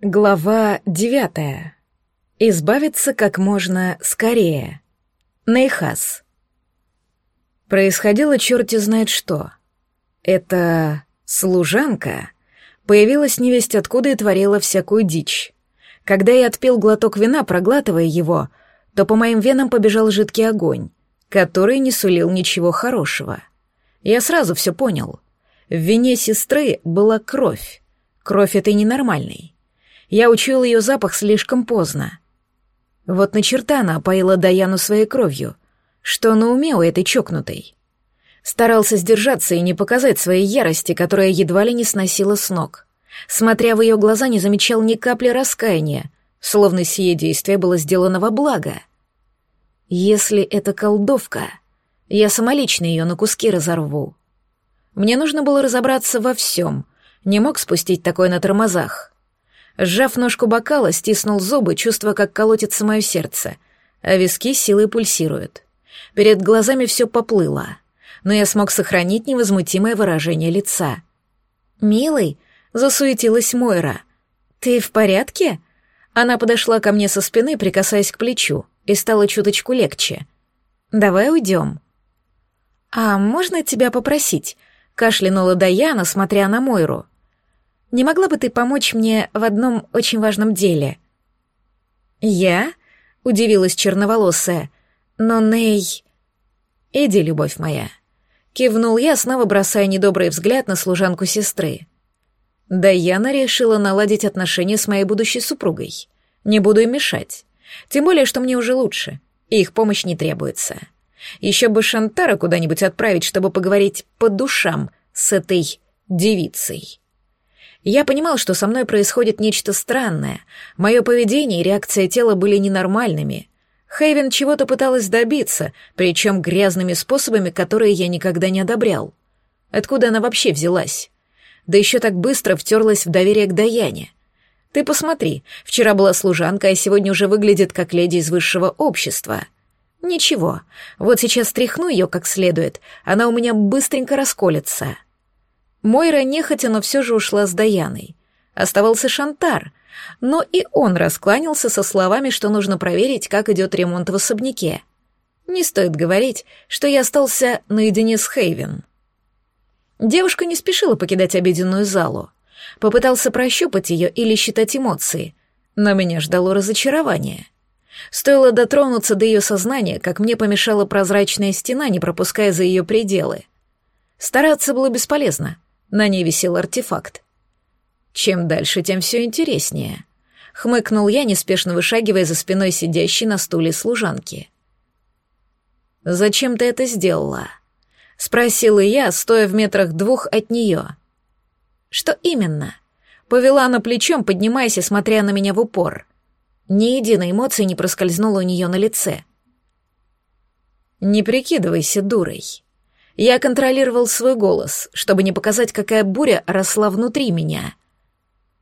Глава девятая. Избавиться как можно скорее. Нейхас. Происходило черти знает что. Эта служанка появилась невесть откуда и творила всякую дичь. Когда я отпил глоток вина, проглатывая его, то по моим венам побежал жидкий огонь, который не сулил ничего хорошего. Я сразу все понял. В вине сестры была кровь. Кровь этой ненормальной. Я учуял ее запах слишком поздно. Вот на черта она опоила Даяну своей кровью. Что на уме у этой чокнутой? Старался сдержаться и не показать своей ярости, которая едва ли не сносила с ног. Смотря в ее глаза, не замечал ни капли раскаяния, словно сие действие было сделано во благо. Если это колдовка, я самолично ее на куски разорву. Мне нужно было разобраться во всем, не мог спустить такое на тормозах. Сжав ножку бокала, стиснул зубы, чувствуя, как колотится мое сердце, а виски силой пульсируют. Перед глазами все поплыло, но я смог сохранить невозмутимое выражение лица. «Милый», — засуетилась Мойра, — «ты в порядке?» Она подошла ко мне со спины, прикасаясь к плечу, и стало чуточку легче. «Давай уйдем». «А можно тебя попросить?» — кашлянула Даяна, смотря на Мойру. Не могла бы ты помочь мне в одном очень важном деле?» «Я?» — удивилась черноволосая. «Но Ней...» «Иди, любовь моя». Кивнул я, снова бросая недобрый взгляд на служанку сестры. Даяна решила наладить отношения с моей будущей супругой. Не буду им мешать. Тем более, что мне уже лучше, и их помощь не требуется. Еще бы Шантара куда-нибудь отправить, чтобы поговорить по душам с этой девицей. Я понимал, что со мной происходит нечто странное. Мое поведение и реакция тела были ненормальными. Хейвен чего-то пыталась добиться, причем грязными способами, которые я никогда не одобрял. Откуда она вообще взялась? Да еще так быстро втерлась в доверие к Даяне. Ты посмотри, вчера была служанка, а сегодня уже выглядит как леди из высшего общества. Ничего, вот сейчас тряхну ее как следует, она у меня быстренько расколется. Мойра нехотя, но все же ушла с Даяной. Оставался Шантар, но и он раскланялся со словами, что нужно проверить, как идет ремонт в особняке. Не стоит говорить, что я остался наедине с Хейвен. Девушка не спешила покидать обеденную залу. Попытался прощупать ее или считать эмоции, но меня ждало разочарование. Стоило дотронуться до ее сознания, как мне помешала прозрачная стена, не пропуская за ее пределы. Стараться было бесполезно — на ней висел артефакт. Чем дальше, тем все интереснее. Хмыкнул я, неспешно вышагивая за спиной сидящей на стуле служанки. «Зачем ты это сделала?» — спросила я, стоя в метрах двух от нее. «Что именно?» — повела она плечом, поднимаясь и смотря на меня в упор. Ни единой эмоции не проскользнула у нее на лице. «Не прикидывайся дурой», я контролировал свой голос, чтобы не показать, какая буря росла внутри меня.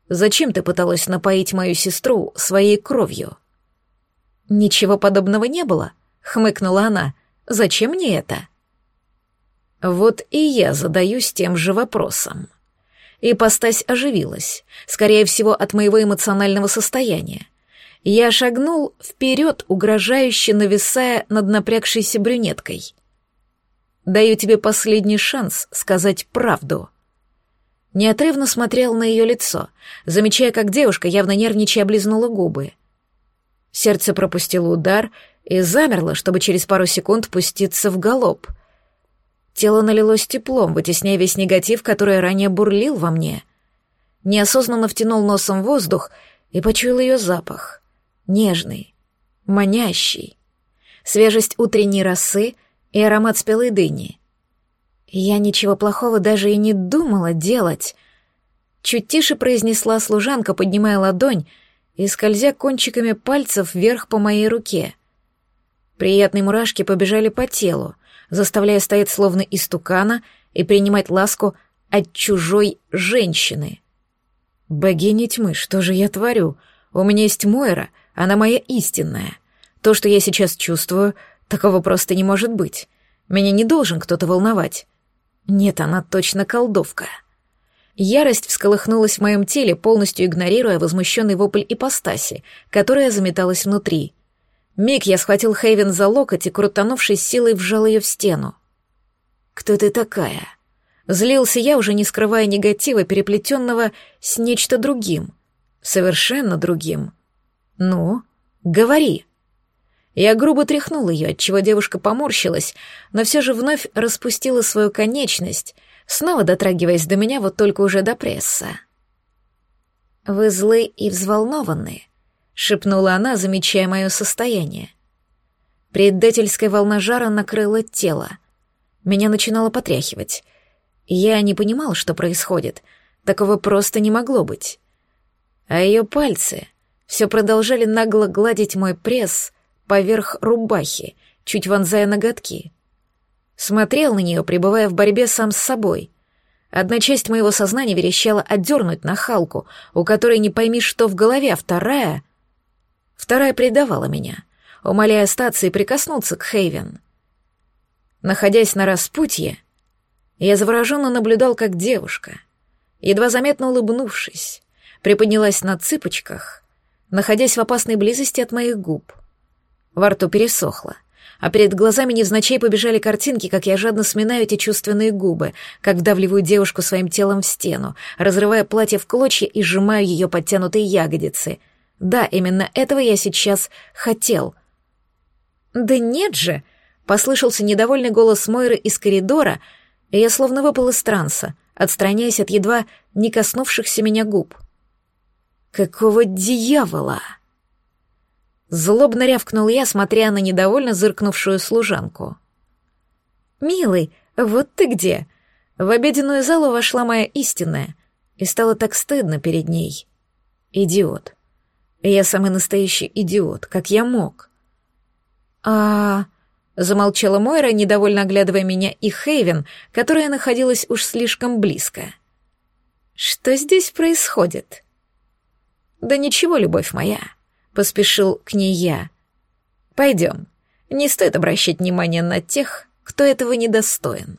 Зачем ты пыталась напоить мою сестру своей кровью? Ничего подобного не было, хмыкнула она. Зачем мне это? Вот и я задаюсь тем же вопросом. И постась оживилась, скорее всего, от моего эмоционального состояния. Я шагнул вперед, угрожающе нависая над напрягшейся брюнеткой — Даю тебе последний шанс сказать правду». Неотрывно смотрел на ее лицо, замечая, как девушка, явно нервничая, облизнула губы. Сердце пропустило удар и замерло, чтобы через пару секунд пуститься в галоп. Тело налилось теплом, вытесняя весь негатив, который ранее бурлил во мне. Неосознанно втянул носом воздух и почуял ее запах. Нежный, манящий. Свежесть утренней росы — и аромат спелой дыни. Я ничего плохого даже и не думала делать. Чуть тише произнесла служанка, поднимая ладонь и скользя кончиками пальцев вверх по моей руке. Приятные мурашки побежали по телу, заставляя стоять словно истукана и принимать ласку от чужой женщины. Богиня тьмы, что же я творю? У меня есть Мойра, она моя истинная. То, что я сейчас чувствую, Такого просто не может быть. Меня не должен кто-то волновать. Нет, она точно колдовка. Ярость всколыхнулась в моем теле, полностью игнорируя возмущенный вопль ипостаси, которая заметалась внутри. Миг я схватил Хейвен за локоть и, крутанувшись силой, вжал ее в стену. «Кто ты такая?» Злился я, уже не скрывая негатива, переплетенного с нечто другим. Совершенно другим. «Ну, говори!» Я грубо тряхнул ее, отчего девушка поморщилась, но все же вновь распустила свою конечность, снова дотрагиваясь до меня вот только уже до пресса. «Вы злы и взволнованы», — шепнула она, замечая мое состояние. Предательская волна жара накрыла тело. Меня начинало потряхивать. Я не понимал, что происходит. Такого просто не могло быть. А ее пальцы все продолжали нагло гладить мой пресс поверх рубахи, чуть вонзая ноготки. Смотрел на нее, пребывая в борьбе сам с собой. Одна часть моего сознания верещала отдернуть нахалку, у которой не пойми, что в голове, а вторая... Вторая предавала меня, умоляя остаться и прикоснуться к Хейвен. Находясь на распутье, я завороженно наблюдал, как девушка, едва заметно улыбнувшись, приподнялась на цыпочках, находясь в опасной близости от моих губ. Во рту пересохло а перед глазами невзначай побежали картинки, как я жадно сминаю эти чувственные губы, как вдавливаю девушку своим телом в стену, разрывая платье в клочья и сжимаю ее подтянутые ягодицы. Да, именно этого я сейчас хотел. «Да нет же!» — послышался недовольный голос Мойры из коридора, и я словно выпал из транса, отстраняясь от едва не коснувшихся меня губ. «Какого дьявола?» Злобно рявкнул я, смотря на недовольно зыркнувшую служанку. «Милый, вот ты где!» В обеденную залу вошла моя истинная, и стало так стыдно перед ней. Идиот. Я самый настоящий идиот, как я мог. А... Замолчала Мойра, недовольно оглядывая меня и Хейвен, которая находилась уж слишком близко. «Что здесь происходит?» «Да ничего, любовь моя», поспешил к ней я. Пойдем. Не стоит обращать внимание на тех, кто этого недостоин.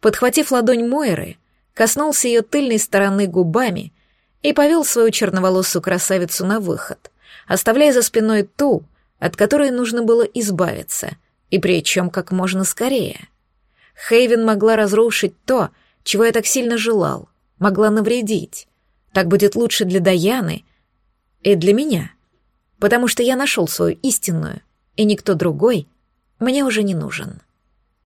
Подхватив ладонь Мойры, коснулся ее тыльной стороны губами и повел свою черноволосую красавицу на выход, оставляя за спиной ту, от которой нужно было избавиться, и причем как можно скорее. Хейвен могла разрушить то, чего я так сильно желал, могла навредить. Так будет лучше для Даяны и для меня потому что я нашел свою истинную, и никто другой мне уже не нужен.